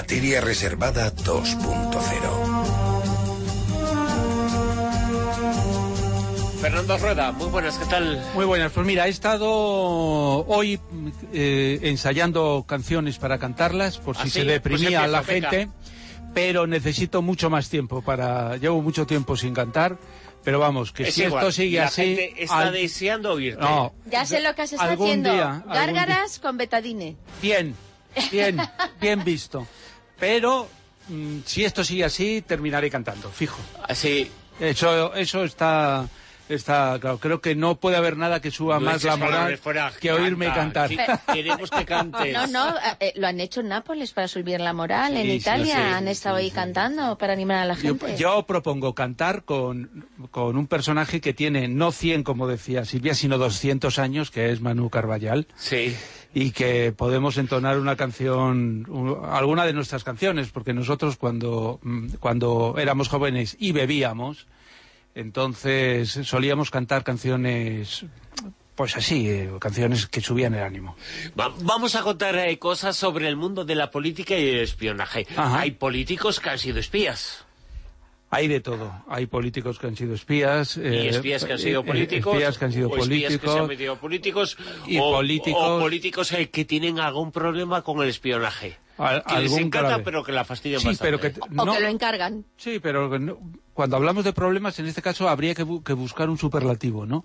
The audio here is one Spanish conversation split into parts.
Materia Reservada 2.0. Fernando Rueda, muy buenas, ¿qué tal? Muy buenas, pues mira, he estado hoy eh, ensayando canciones para cantarlas, por si ¿Ah, se sí? deprimía Pues la empieza, gente, pero necesito mucho más tiempo para... Llevo mucho tiempo sin cantar, pero vamos, que Es si igual, esto sigue la así... gente está al- deseando oírte. No, Ya sé lo que has estado Algún haciendo. día, algún Gárgaras con betadine. bien, bien, bien visto. Pero mm, si esto sigue así, terminaré cantando, fijo. Así, Eso, eso está, está claro. Creo que no puede haber nada que suba no más la moral fuera, que oírme canta. cantar. Sí, Queremos que cantes. No, no, eh, lo han hecho en Nápoles para subir la moral. en Sí, Italia sí, han estado sí, ahí sí. cantando para animar a la Yo, gente. yo propongo cantar con, con un personaje que tiene no 100, como decía Silvia, sino 200 años, que es Manu Carballal, Sí. y que podemos entonar una canción, alguna de nuestras canciones, porque nosotros cuando, mm, cuando éramos jóvenes y bebíamos, entonces solíamos cantar canciones, pues así, eh, canciones que subían el ánimo. Va- vamos a contar eh, cosas sobre el mundo de la política y el espionaje. Ajá. Hay políticos que han sido espías. Hay de todo. Hay políticos que han sido espías. Y eh, espías que han eh, sido eh, políticos. Espías que han sido o espías que se han políticos. metido políticos. Y o, políticos- o políticos eh, que tienen algún problema con el espionaje. Al- que les encanta, grave. pero que la fastidian Sí, bastante. pero que... o no- que lo encargan. Sí, pero no- cuando hablamos de problemas, en este caso habría que, bu- que buscar un superlativo, ¿no?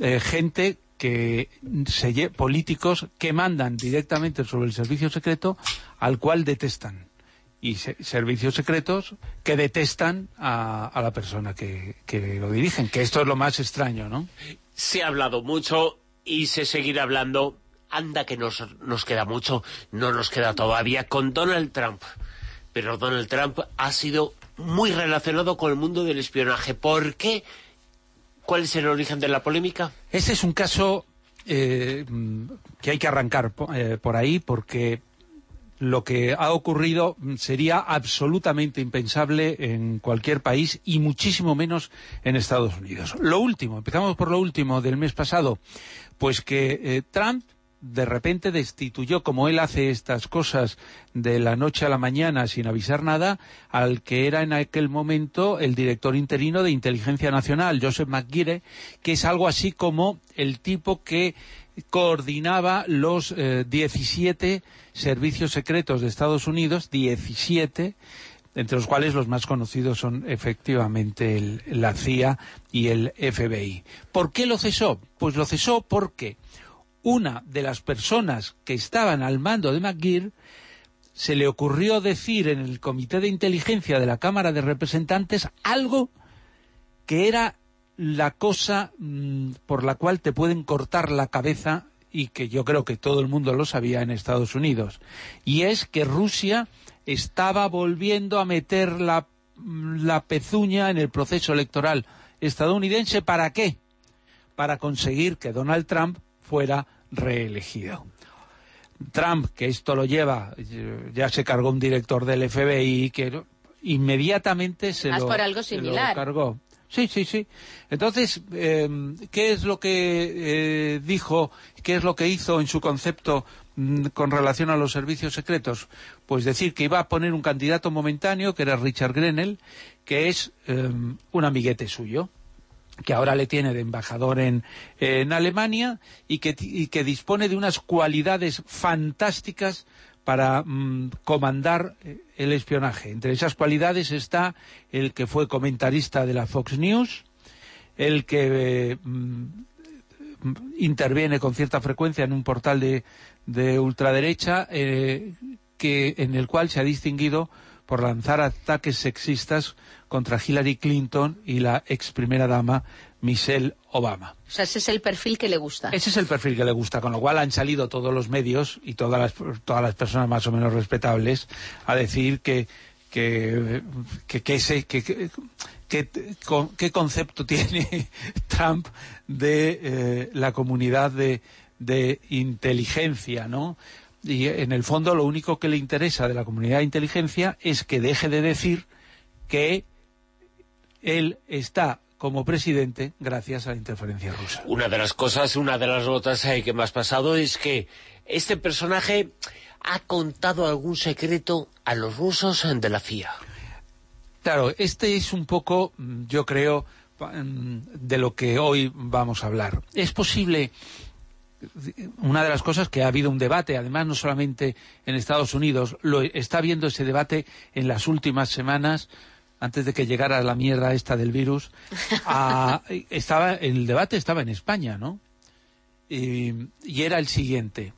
Eh, gente que se lle- políticos que mandan directamente sobre el servicio secreto al cual detestan y se- servicios secretos que detestan a, a la persona que, que lo dirigen, que esto es lo más extraño, ¿no? Se ha hablado mucho y se seguirá hablando. Anda que nos, nos queda mucho, no nos queda todavía con Donald Trump. Pero Donald Trump ha sido muy relacionado con el mundo del espionaje. ¿Por qué? ¿Cuál es el origen de la polémica? Este es un caso eh, que hay que arrancar eh, por ahí porque lo que ha ocurrido sería absolutamente impensable en cualquier país y muchísimo menos en Estados Unidos. Lo último, empezamos por lo último del mes pasado, pues que eh, Trump de repente destituyó, como él hace estas cosas de la noche a la mañana sin avisar nada, al que era en aquel momento el director interino de Inteligencia Nacional, Joseph McGuire, que es algo así como el tipo que coordinaba los eh, 17 servicios secretos de Estados Unidos, 17, entre los cuales los más conocidos son efectivamente el- la CIA y el FBI. ¿Por qué lo cesó? Pues lo cesó porque una de las personas que estaban al mando de McGear se le ocurrió decir en el Comité de Inteligencia de la Cámara de Representantes algo que era la cosa mm, por la cual te pueden cortar la cabeza y que yo creo que todo el mundo lo sabía en Estados Unidos. Y es que Rusia estaba volviendo a meter la, mm, la pezuña en el proceso electoral estadounidense. ¿Para qué? Para conseguir que Donald Trump fuera reelegido. Trump, que esto lo lleva, ya se cargó un director del FBI que inmediatamente se lo, por algo se lo similar. cargó. Sí, sí, sí. Entonces, eh, ¿qué es lo que eh, dijo, qué es lo que hizo en su concepto mm, con relación a los servicios secretos? Pues decir que iba a poner un candidato momentáneo, que era Richard Grenell, que es eh, un amiguete suyo que ahora le tiene de embajador en, en Alemania y que, y que dispone de unas cualidades fantásticas para mm, comandar eh, el espionaje. Entre esas cualidades está el que fue comentarista de la Fox News, el que eh, mm, interviene con cierta frecuencia en un portal de, de ultraderecha eh, que, en el cual se ha distinguido por lanzar ataques sexistas contra Hillary Clinton y la ex primera dama Michelle Obama. O sea, ese es el perfil que le gusta. Ese es el perfil que le gusta, con lo cual han salido todos los medios y todas las, todas las personas más o menos respetables a decir que que, que, que ese- que- que- que- con- qué concepto tiene Trump de eh, la comunidad de, de inteligencia, ¿no? Y en el fondo lo único que le interesa de la comunidad de inteligencia es que deje de decir que él está como presidente gracias a la interferencia rusa. Una de las cosas, una de las notas eh, que me has pasado es que este personaje ha contado algún secreto a los rusos de la CIA. Claro, este es un poco, mm, yo creo, mm, de lo que hoy vamos a hablar. Es posible, una de las cosas que ha habido un debate, además no solamente en Estados Unidos, lo está habiendo ese debate en las últimas semanas, antes de que llegara la mierda esta del virus, a- estaba el debate estaba en España, ¿no? Y, y era el siguiente.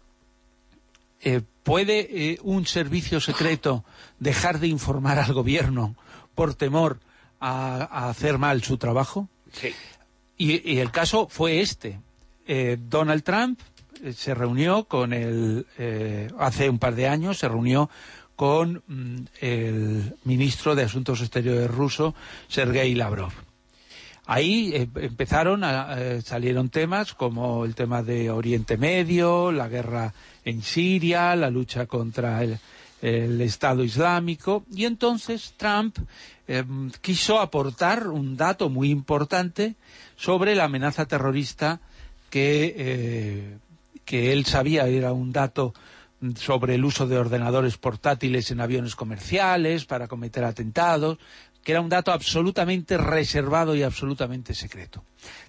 Eh, ¿Puede eh, un servicio secreto dejar de informar al gobierno por temor a, a hacer mal su trabajo? Sí. Y, y el caso fue este. Eh, Donald Trump eh, se reunió con el... eh, hace un par de años se reunió con mm, el ministro de Asuntos Exteriores ruso, Sergei Lavrov. Ahí empezaron, a, salieron temas como el tema de Oriente Medio, la guerra en Siria, la lucha contra el, Estado Islámico, y entonces Trump quiso aportar un dato muy importante sobre la amenaza terrorista que, eh, que él sabía, era un dato sobre el uso de ordenadores portátiles en aviones comerciales para cometer atentados, que era un dato absolutamente reservado y absolutamente secreto.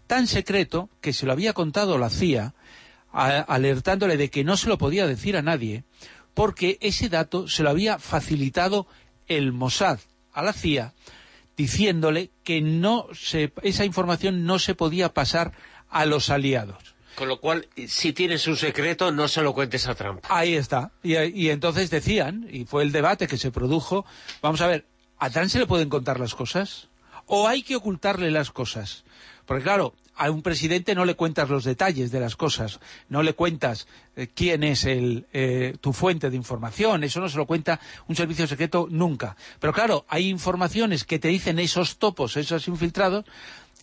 Tan secreto que se lo había contado la CIA, alertándole de que no se lo podía decir a nadie, porque ese dato se lo había facilitado el Mossad a la CIA, diciéndole que no se, esa información no se podía pasar a los aliados. Con lo cual, si tienes un secreto, no se lo cuentes a Trump. Ahí está. Y, y entonces decían, y fue el debate que se produjo, vamos a ver, ¿a Trump se le pueden contar las cosas? ¿O hay que ocultarle las cosas? Porque claro, a un presidente no le cuentas los detalles de las cosas, no le cuentas eh, quién es el, eh, tu fuente de información, eso no se lo cuenta un servicio secreto nunca. Pero claro, hay informaciones que te dicen esos topos, esos infiltrados,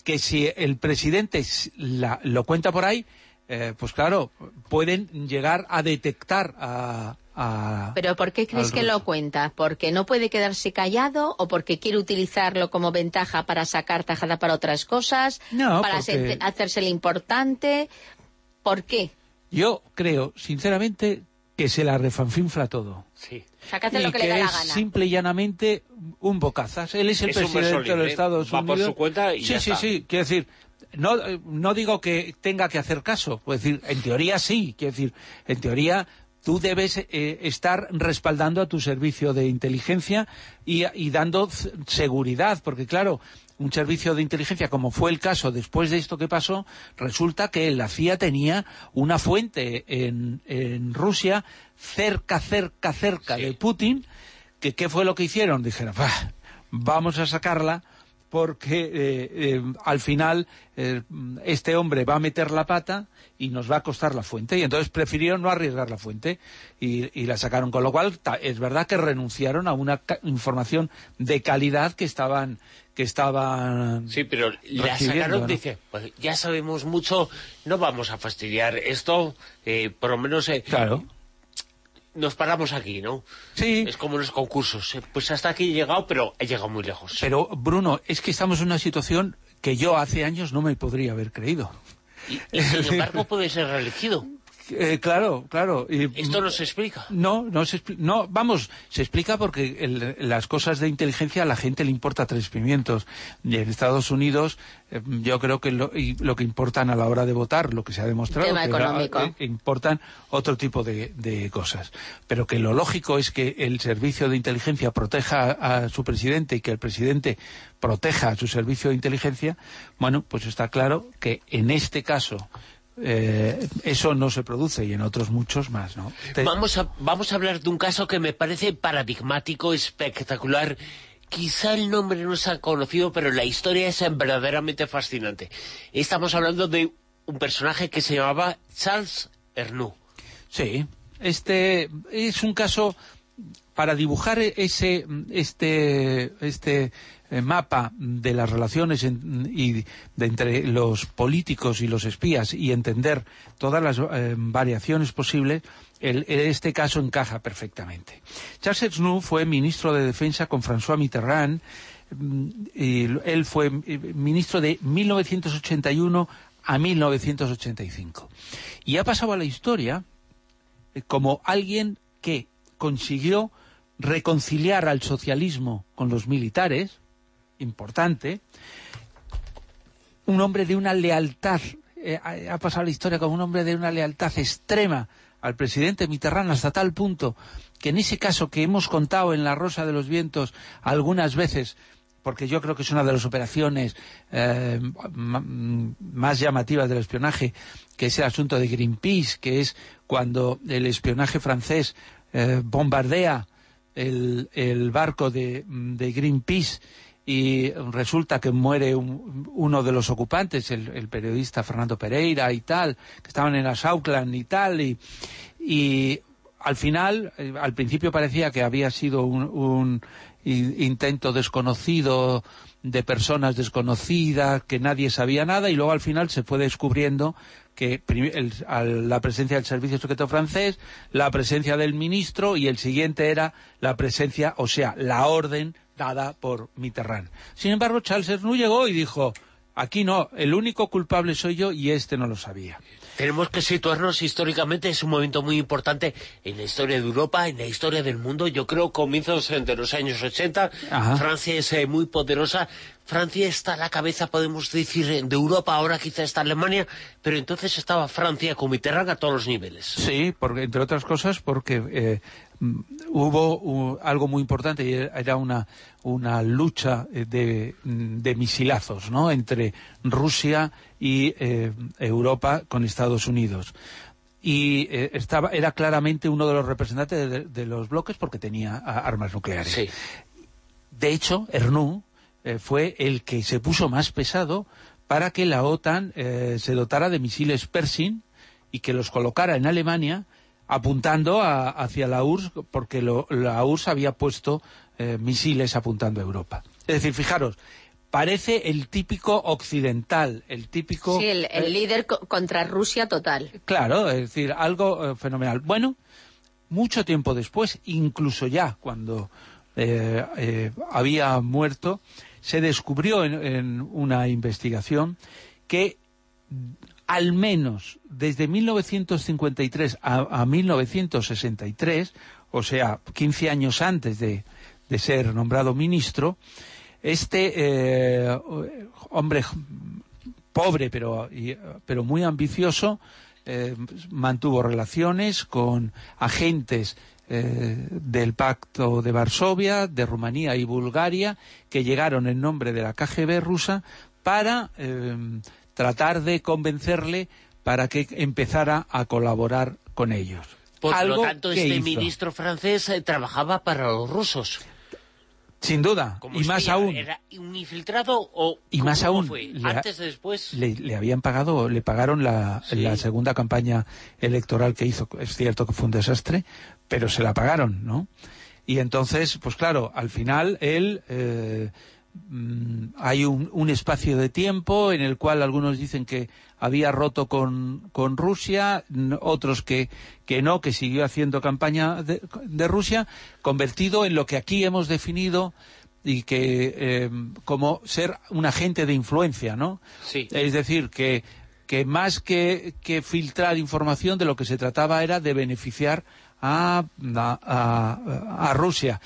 que si el presidente la- lo cuenta por ahí, eh, pues claro, pueden llegar a detectar a... a- ¿Pero por qué crees que lo cuenta? ¿Porque no puede quedarse callado o porque quiere utilizarlo como ventaja para sacar tajada para otras cosas? No, ¿Para porque- hacer- hacérsele importante? ¿Por qué? Yo creo, sinceramente, que se la refanfinfla todo. Sí. O sea, que hace y lo que, que le da la es gana. simple y llanamente un bocazas. Él es el Es presidente de los Estados va por Unidos. su cuenta y sí, ya sí, está. sí. Quiero decir, no, no digo que tenga que hacer caso. Quiero decir, en teoría sí. Quiero decir, en teoría tú debes eh, estar respaldando a tu servicio de inteligencia y, y dando seguridad, porque claro, un servicio de inteligencia, como fue el caso después de esto que pasó, resulta que la CIA tenía una fuente en, en Rusia cerca, cerca, cerca Sí. de Putin, que qué fue lo que hicieron, dijeron, "Bah, vamos a sacarla porque eh, eh, al final eh, este hombre va a meter la pata y nos va a costar la fuente y entonces prefirieron no arriesgar la fuente y, y la sacaron. Con lo cual ta- es verdad que renunciaron a una ca- información de calidad que estaban que estaban Sí, pero la sacaron, ¿no? dice, pues ya sabemos mucho, no vamos a fastidiar esto, eh, por lo menos eh, claro nos paramos aquí, ¿no? sí Es como los concursos, eh, pues hasta aquí he llegado, pero he llegado muy lejos. pero Bruno es que estamos en una situación que yo hace años no me podría haber creído Y, y sin embargo puede ser reelegido. Eh, claro claro y- Esto no se explica. No, no se no, vamos, se explica porque el- las cosas de inteligencia a la gente le importa tres pimientos. Y en Estados Unidos eh, yo creo que lo, y lo que importan a la hora de votar, lo que se ha demostrado, Tema que económico. eh, importan otro tipo de, de cosas. Pero que lo lógico es que el servicio de inteligencia proteja a su presidente y que el presidente proteja a su servicio de inteligencia, bueno, pues está claro que en este caso eh, eso no se produce y en otros muchos más, ¿no? Te- Vamos a, vamos a hablar de un caso que me parece paradigmático, espectacular. Quizá el nombre no tan conocido, pero la historia es verdaderamente fascinante. Estamos hablando de un personaje que se llamaba Charles Ernoux. Sí, este es un caso para dibujar ese este este mapa de las relaciones y de entre los políticos y los espías y entender todas las eh, variaciones posibles el- este caso encaja perfectamente. Charles Ernoux fue ministro de Defensa con François Mitterrand mm, y él fue eh, ministro de 1981 a 1985 y ha pasado a la historia eh, como alguien que consiguió reconciliar al socialismo con los militares, importante, un hombre de una lealtad, eh, ha pasado la historia como un hombre de una lealtad extrema al presidente Mitterrand hasta tal punto que en ese caso que hemos contado en La Rosa de los Vientos algunas veces, porque yo creo que es una de las operaciones eh, más llamativas del espionaje, que es el asunto de Greenpeace, que es cuando el espionaje francés eh, bombardea el, barco de, Greenpeace y resulta que muere uno de los ocupantes, el, periodista Fernando Pereira y tal, que estaban en las Auckland y tal, y, al final, eh, al principio parecía que había sido un, intento desconocido de personas desconocidas, que nadie sabía nada, y luego al final se fue descubriendo que la presencia del Servicio Secreto francés, la presencia del ministro y el siguiente era la presencia, o sea, la orden dada por Mitterrand. Sin embargo, Charles Ernoux llegó y dijo, aquí no, el único culpable soy yo y este no lo sabía. Tenemos que situarnos históricamente, es un momento muy importante en la historia de Europa, en la historia del mundo. Yo creo comienzos de los años 80, Francia es eh, muy poderosa, Francia está a la cabeza, podemos decir, de Europa, ahora quizá está Alemania, pero entonces estaba Francia con Mitterrand a todos los niveles. Sí, porque, entre otras cosas porque eh, mm, hubo algo muy importante y era una, una lucha eh, de, mm, de, misilazos ¿no? entre Rusia y eh, Europa con Estados Unidos y estaba era claramente uno de los representantes de, los bloques porque tenía armas nucleares. De hecho, eh, fue el que se puso más pesado para que la OTAN eh, se dotara de misiles Pershing y que los colocara en Alemania apuntando hacia la URSS porque la URSS había puesto eh, misiles apuntando a Europa. Es decir, fijaros, parece el típico occidental, el típico... Sí, el, líder contra Rusia total. Claro, es decir, algo fenomenal. Bueno, mucho tiempo después, incluso ya cuando había muerto, se descubrió en, una investigación que al menos desde 1953 a, 1963, o sea, 15 años antes de, ser nombrado ministro, este eh, hombre pobre pero, pero muy ambicioso eh, mantuvo relaciones con agentes eh, del Pacto de Varsovia, de Rumanía y Bulgaria, que llegaron en nombre de la KGB rusa para tratar de convencerle para que empezara a colaborar con ellos. Por lo tanto, este ministro francés eh, trabajaba para los rusos. Sin duda, y más aún. ¿Era un infiltrado o y más aún, fue? ¿Antes o después? Le, habían pagado, le pagaron la, segunda campaña electoral que hizo. Es cierto que fue un desastre, pero se la pagaron, ¿no? Y entonces, pues claro, al final él... Eh, mm, hay un, espacio de tiempo en el cual algunos dicen que había roto con, con Rusia, otros que, que no, que siguió haciendo campaña de, Rusia, convertido en lo que aquí hemos definido y que eh, como ser un agente de influencia, ¿no? Sí. Es decir, que, que más que, que filtrar información de lo que se trataba era de beneficiar a, a, a Rusia.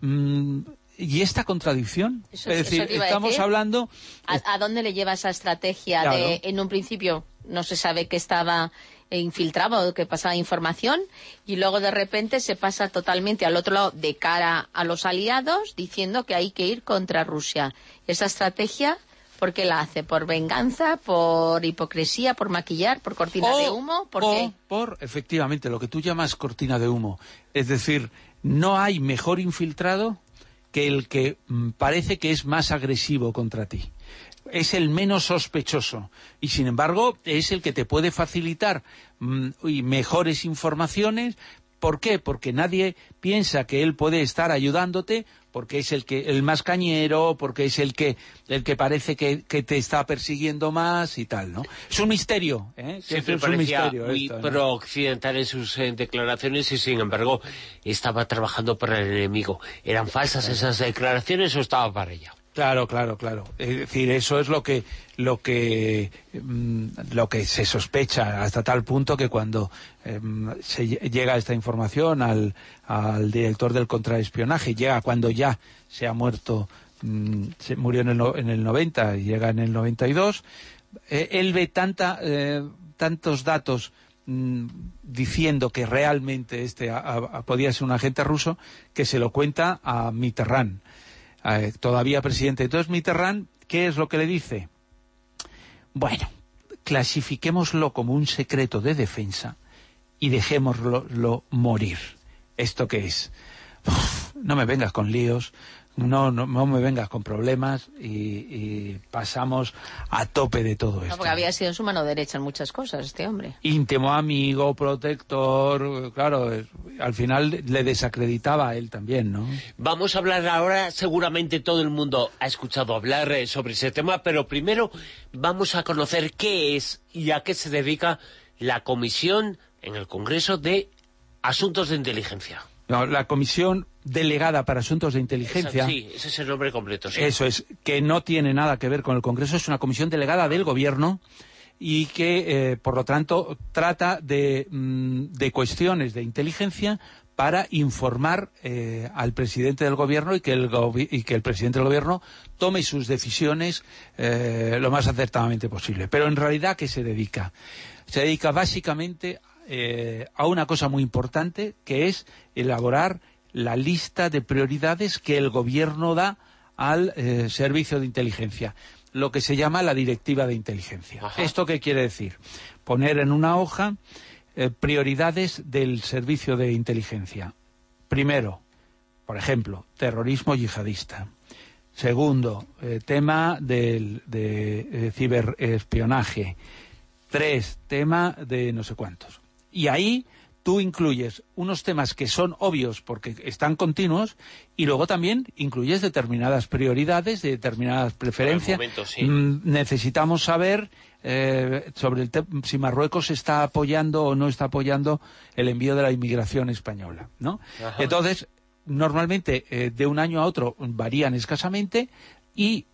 Mm, ¿Y esta contradicción? es decir, estamos hablando... ¿A, dónde le lleva esa estrategia de, en un principio, no se sabe que estaba infiltrado o que pasaba información, y luego de repente se pasa totalmente al otro lado de cara a los aliados, diciendo que hay que ir contra Rusia. Esa estrategia... ¿Por qué la hace? ¿Por venganza? ¿Por hipocresía? ¿Por maquillar? ¿Por cortina de humo? ¿Por qué? Por, efectivamente, lo que tú llamas cortina de humo. Es decir, no hay mejor infiltrado que el que mm, parece que es más agresivo contra ti. Es el menos sospechoso y, sin embargo, es el que te puede facilitar mm, mejores informaciones. ¿Por qué? Porque nadie piensa que él puede estar ayudándote porque es el que el más cañero, porque es el que el que parece que, te está persiguiendo más y tal, ¿no? Es un misterio, ¿eh? Siempre es un misterio muy pro-occidental en sus eh, declaraciones y, sin embargo, estaba trabajando para el enemigo. ¿Eran falsas esas declaraciones o estaba para ella? Claro, claro, claro. Es decir, eso es lo que lo que mm, lo que se sospecha hasta tal punto que cuando em, se llega esta información al, al director del contraespionaje, llega cuando ya se ha muerto, mm, se murió en el, en el 90 y llega en el 92, eh, él ve tanta, eh, tantos datos mm, diciendo que realmente este podía ser un agente ruso que se lo cuenta a Mitterrand eh, todavía presidente. Entonces Mitterrand, ¿qué es lo que le dice? Bueno, clasifiquémoslo como un secreto de defensa y dejémoslo morir. ¿Esto qué es? no me vengas con líos, no, no, me vengas con problemas y, pasamos a tope de todo esto. porque había sido en su mano derecha en muchas cosas este hombre. Íntimo amigo, protector, claro, al final le desacreditaba a él también, ¿no? Vamos a hablar ahora, seguramente todo el mundo ha escuchado hablar eh, sobre ese tema, pero primero vamos a conocer qué es y a qué se dedica la Comisión en el Congreso de Asuntos de Inteligencia. la Comisión delegada para asuntos de inteligencia. sí, ese es el nombre completo. Sí. Eso es, que no tiene nada que ver con el Congreso, es una comisión delegada del Gobierno y que, eh, por lo tanto, trata de, mm, de, cuestiones de inteligencia para informar eh, al presidente del gobierno y que el, y que el presidente del gobierno tome sus decisiones eh, lo más acertadamente posible. Pero en realidad, ¿a qué se dedica? Se dedica básicamente a una cosa muy importante, que es elaborar la lista de prioridades que el gobierno da al eh, servicio de inteligencia, lo que se llama la directiva de inteligencia. ¿Esto qué quiere decir? Poner en una hoja eh, prioridades del servicio de inteligencia. Primero, por ejemplo, terrorismo yihadista. Segundo, eh, tema del, de ciberespionaje. Tres, tema de no sé cuántos. Y ahí tú incluyes unos temas que son obvios porque están continuos y luego también incluyes determinadas prioridades, determinadas preferencias. Mm, necesitamos saber eh, sobre el si Marruecos está apoyando o no está apoyando el envío de la inmigración española, ¿no? Entonces, normalmente eh, de un año a otro varían escasamente y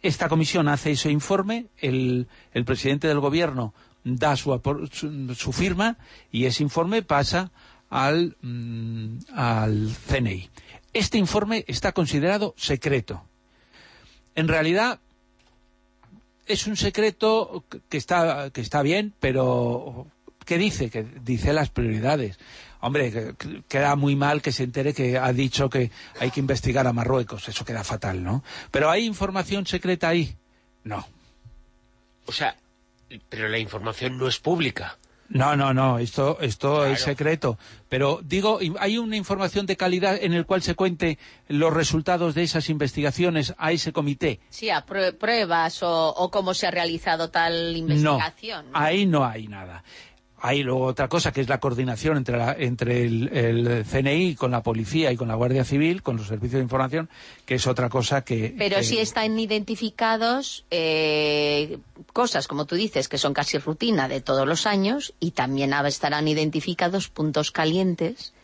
esta comisión hace ese informe, el, el presidente del gobierno da su, firma y ese informe pasa al, mm, al CNI. Este informe está considerado secreto. En realidad es un secreto que está, que está bien, pero ¿qué dice? Que dice las prioridades. Hombre, queda muy mal que se entere que ha dicho que hay que investigar a Marruecos. Eso queda fatal, ¿no? Pero ¿hay información secreta ahí? No. O sea, pero la información no es pública. No, no, no, esto, esto es secreto. Pero digo, ¿hay una información de calidad en el cual se cuente los resultados de esas investigaciones a ese comité? Sí, a pruebas o, cómo se ha realizado tal investigación. no, ahí no hay nada. Hay luego otra cosa que es la coordinación entre, entre el, CNI con la policía y con la Guardia Civil, con los servicios de información, que es otra cosa que... Pero sí están identificados eh, cosas, como tú dices, que son casi rutina de todos los años y también estarán identificados puntos calientes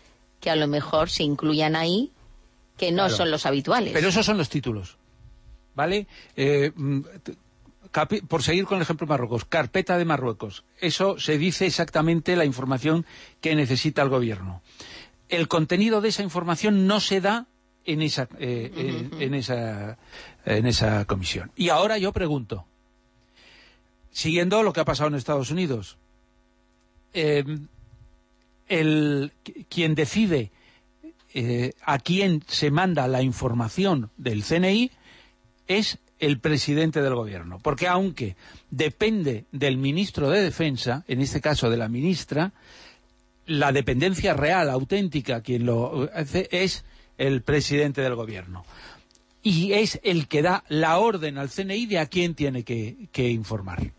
que a lo mejor se incluyan ahí que no son los habituales. Pero esos son los títulos, ¿vale? Eh, mm, por seguir con el ejemplo de Marruecos, carpeta de Marruecos. Eso se dice exactamente la información que necesita el gobierno. El contenido de esa información no se da en esa, eh, en, esa, en esa comisión. Y ahora yo pregunto, siguiendo lo que ha pasado en Estados Unidos, em, el, quien decide eh, a quién se manda la información del CNI es el presidente del gobierno. Porque aunque depende del ministro de Defensa, en este caso de la ministra, la dependencia real, auténtica, quien lo hace es el presidente del gobierno. Y es el que da la orden al CNI de a quién tiene que, informar.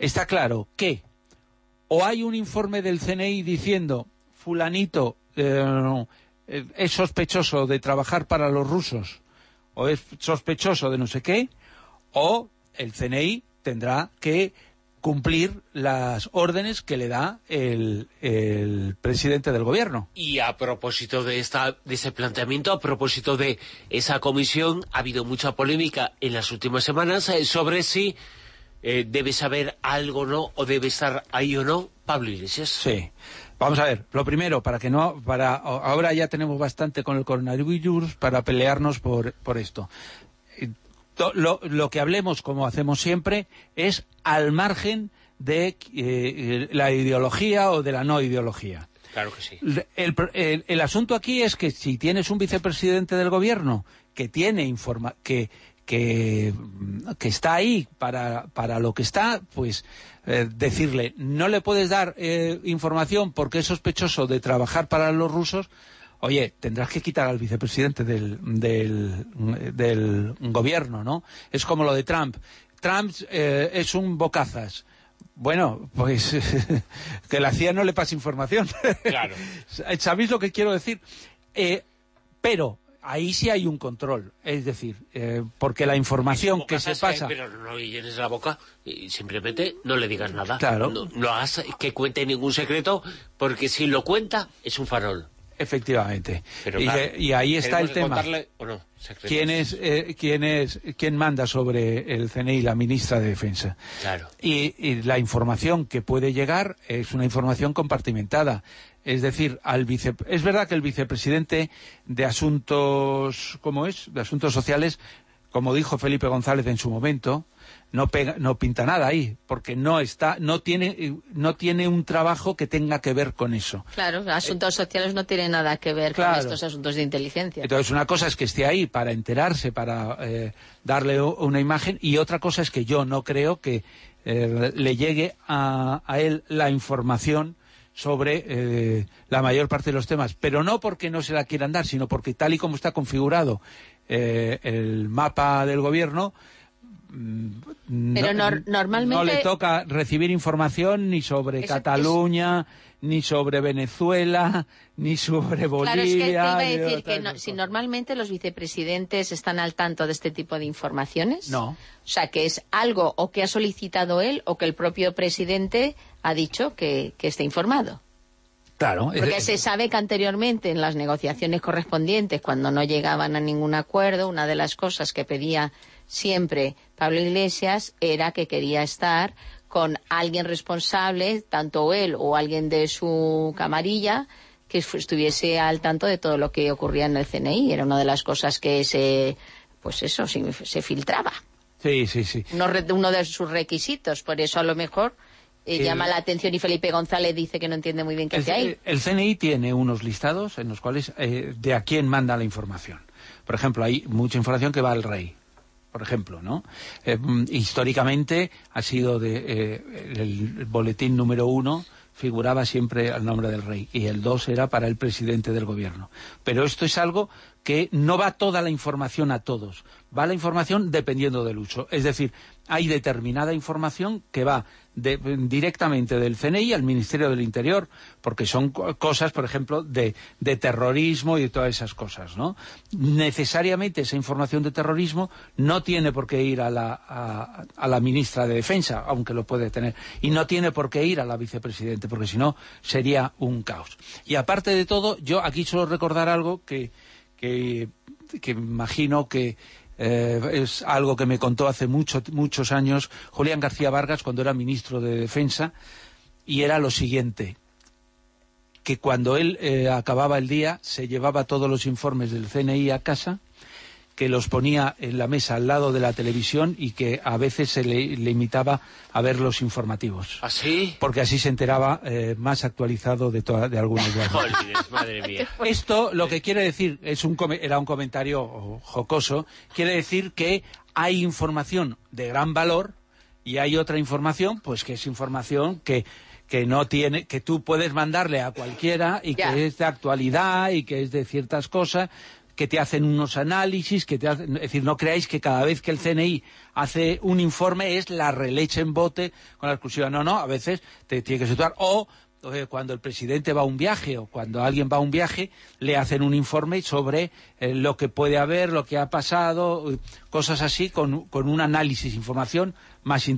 Está claro que o hay un informe del CNI diciendo fulanito eh, es sospechoso de trabajar para los rusos o es sospechoso de no sé qué, o el CNI tendrá que cumplir las órdenes que le da el, presidente del gobierno. Y a propósito de, esta, de ese planteamiento, a propósito de esa comisión, ha habido mucha polémica en las últimas semanas eh, sobre si eh, debe saber algo o no, o debe estar ahí o no, Pablo Iglesias. Sí. Vamos a ver, lo primero, para que no, para ahora ya tenemos bastante con el coronavirus para pelearnos por, por esto lo, que hablemos, como hacemos siempre, es al margen de eh, la ideología o de la no ideología. Claro que sí. El, asunto aquí es que si tienes un vicepresidente del gobierno que tiene informa que, que, está ahí para, para lo que está, pues eh, decirle, no le puedes dar eh, información porque es sospechoso de trabajar para los rusos, oye, tendrás que quitar al vicepresidente del, del, gobierno, ¿no? Es como lo de Trump. Trump eh, es un bocazas. Bueno, pues que la CIA no le pase información. Claro. ¿Sabéis lo que quiero decir? Eh, pero ahí sí hay un control, es decir, eh, porque la información que se pasa... Pero no llenes la boca y simplemente no le digas nada. Claro. No, no hagas que cuente ningún secreto, porque si lo cuenta es un farol. Efectivamente. y, ahí está el tema. ¿Quién, es, eh, quién, es, ¿Quién manda sobre el CNI? La ministra de Defensa. Claro. Y, la información que puede llegar es una información compartimentada. Es decir, al vice... es verdad que el vicepresidente de Asuntos, ¿cómo es? De Asuntos Sociales, como dijo Felipe González en su momento, no, no pinta nada ahí, porque no está, no tiene, no tiene un trabajo que tenga que ver con eso. Claro, asuntos sociales no tienen nada que ver con estos asuntos de inteligencia. Entonces, una cosa es que esté ahí para enterarse, para eh, darle una imagen, y otra cosa es que yo no creo que eh, le llegue a, él la información sobre eh, la mayor parte de los temas, pero no porque no se la quieran dar, sino porque tal y como está configurado el mapa del gobierno, pero normalmente... No le toca recibir información ni sobre Cataluña, ni sobre Venezuela, ni sobre Bolivia... Claro, es que te iba a decir que si normalmente los vicepresidentes están al tanto de este tipo de informaciones... No. O sea, que es algo o que ha solicitado él o que el propio presidente ha dicho que, que esté informado. Claro. Porque se sabe que anteriormente en las negociaciones correspondientes, cuando no llegaban a ningún acuerdo, una de las cosas que pedía siempre Pablo Iglesias era que quería estar con alguien responsable, tanto él o alguien de su camarilla, que estuviese al tanto de todo lo que ocurría en el CNI. Era una de las cosas que se, pues eso, se, filtraba. Sí, sí, sí. Uno, de sus requisitos. Por eso a lo mejor eh, llama la atención y Felipe González dice que no entiende muy bien qué hace ahí. El CNI tiene unos listados en los cuales eh, de a quién manda la información. Por ejemplo, hay mucha información que va al rey por ejemplo, ¿no? Eh, mm, históricamente ha sido de, eh, el boletín número uno figuraba siempre al nombre del rey y el dos era para el presidente del gobierno. Pero esto es algo que no va toda la información a todos, va la información dependiendo del uso. Es decir, hay determinada información que va directamente del CNI al Ministerio del Interior, porque son cosas, por ejemplo, de, terrorismo y de todas esas cosas, ¿no? Necesariamente esa información de terrorismo no tiene por qué ir a la, a, la ministra de Defensa, aunque lo puede tener, y no tiene por qué ir a la vicepresidente, porque si no sería un caos. Y aparte de todo, yo aquí solo recordar algo que, que, que imagino que eh, es algo que me contó hace muchos años Julián García Vargas cuando era ministro de Defensa, y era lo siguiente, que cuando él eh, acababa el día se llevaba todos los informes del CNI a casa que los ponía en la mesa al lado de la televisión y que a veces se le limitaba a ver los informativos. ¿Así? ¿Ah, Porque así se enteraba eh, más actualizado de, de algunos de madre mía. Esto lo que quiere decir, es un era un comentario jocoso, quiere decir que hay información de gran valor y hay otra información, pues que es información que que no tiene, que tú puedes mandarle a cualquiera y que es de actualidad y que es de ciertas cosas, que te hacen unos análisis, que te hacen, es decir, no creáis que cada vez que el CNI hace un informe es la releche en bote con la exclusiva. No, no, a veces te tiene que situar. O eh, cuando el presidente va a un viaje o cuando alguien va a un viaje, le hacen un informe sobre eh, lo que puede haber, lo que ha pasado, cosas así, con, un análisis, información más,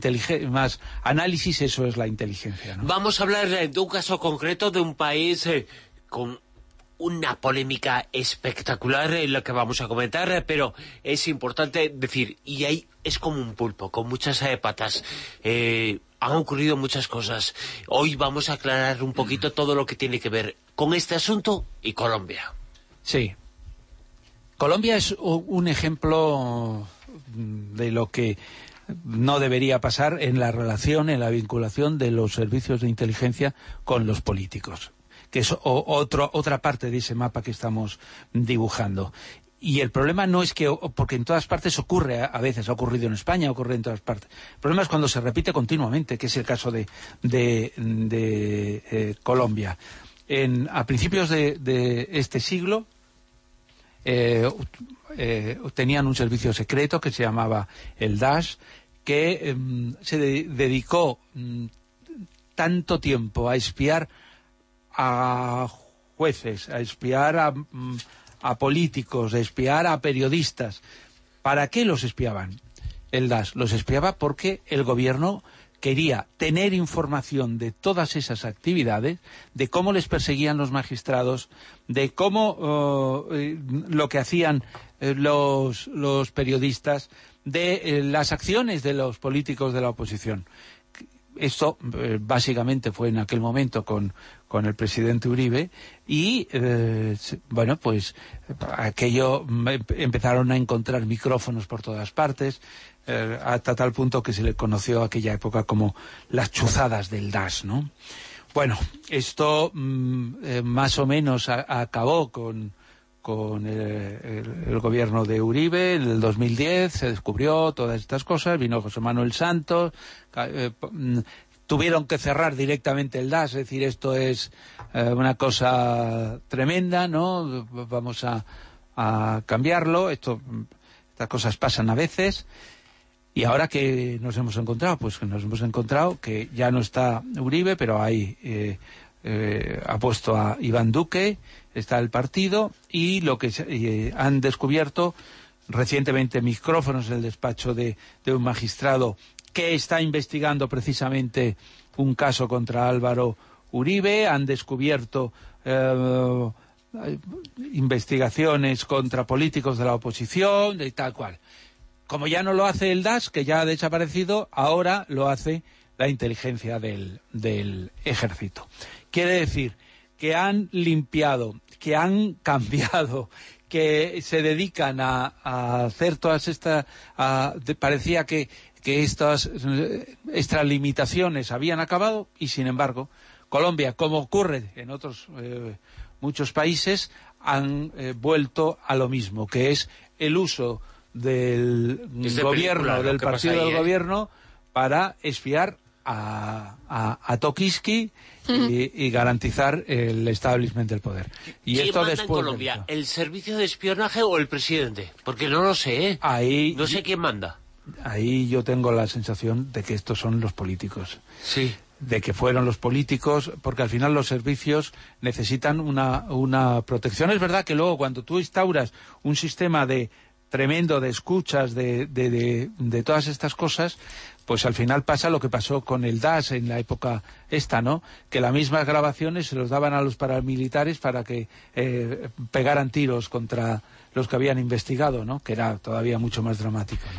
más análisis, eso es la inteligencia. Vamos a hablar de un caso concreto de un país con una polémica espectacular en la que vamos a comentar, pero es importante decir, y ahí es como un pulpo, con muchas patas. Eh, han ocurrido muchas cosas. Hoy vamos a aclarar un poquito todo lo que tiene que ver con este asunto y Colombia. Sí. Colombia es un ejemplo de lo que no debería pasar en la relación, en la vinculación de los servicios de inteligencia con los políticos que es otra parte de ese mapa que estamos dibujando. Y el problema no es que, porque en todas partes ocurre, a veces ha ocurrido en España, ocurre en todas partes. El problema es cuando se repite continuamente, que es el caso de, eh, Colombia. a principios de, este siglo eh, eh, tenían un servicio secreto que se llamaba el DASH, que em, se dedicó mm, tanto tiempo a espiar a jueces, a espiar a mm, a políticos, de espiar a periodistas. ¿Para qué los espiaban? El DAS los espiaba porque el gobierno quería tener información de todas esas actividades, de cómo les perseguían los magistrados, de cómo oh, eh, lo que hacían eh, los, periodistas, de eh, las acciones de los políticos de la oposición. Esto básicamente fue en aquel momento con, con el presidente Uribe y, eh, bueno, pues aquello empezaron a encontrar micrófonos por todas partes, eh, hasta tal punto que se le conoció aquella época como las chuzadas del DAS, ¿no? Bueno, esto mm, eh, más o menos acabó con, con el, gobierno de Uribe en el 2010, se descubrió todas estas cosas, vino José Manuel Santos, mm, tuvieron que cerrar directamente el DAS, es decir, esto es eh, una cosa tremenda, ¿no? Vamos a, cambiarlo, esto, estas cosas pasan a veces, y ahora que nos hemos encontrado, pues que nos hemos encontrado que ya no está Uribe, pero ahí eh, eh, ha puesto a Iván Duque, está el partido, y lo que han descubierto recientemente micrófonos en el despacho de un magistrado que está investigando precisamente un caso contra Álvaro Uribe, han descubierto eh, investigaciones contra políticos de la oposición, y tal cual. Como ya no lo hace el DAS, que ya ha desaparecido, ahora lo hace la inteligencia del, ejército. Quiere decir que han limpiado, que han cambiado, que se dedican a, hacer todas estas... parecía que que estas extralimitaciones habían acabado y, sin embargo, Colombia, como ocurre en otros eh, muchos países, han eh, vuelto a lo mismo, que es el uso del gobierno, del partido del ¿eh? gobierno, para espiar a, a, Tokiski y, garantizar el establishment del poder. Y ¿Quién esto manda en Colombia? ¿El servicio de espionaje o el presidente? Porque no lo sé, ¿eh? Ahí, no sé quién manda ahí yo tengo la sensación de que estos son los políticos. Sí. De que fueron los políticos, porque al final los servicios necesitan una, una protección. Es verdad que luego cuando tú instauras un sistema de tremendo de escuchas de, de, de, todas estas cosas, pues al final pasa lo que pasó con el DAS en la época esta, ¿no? Que las mismas grabaciones se los daban a los paramilitares para que eh, pegaran tiros contra los que habían investigado, ¿no? Que era todavía mucho más dramático, ¿no?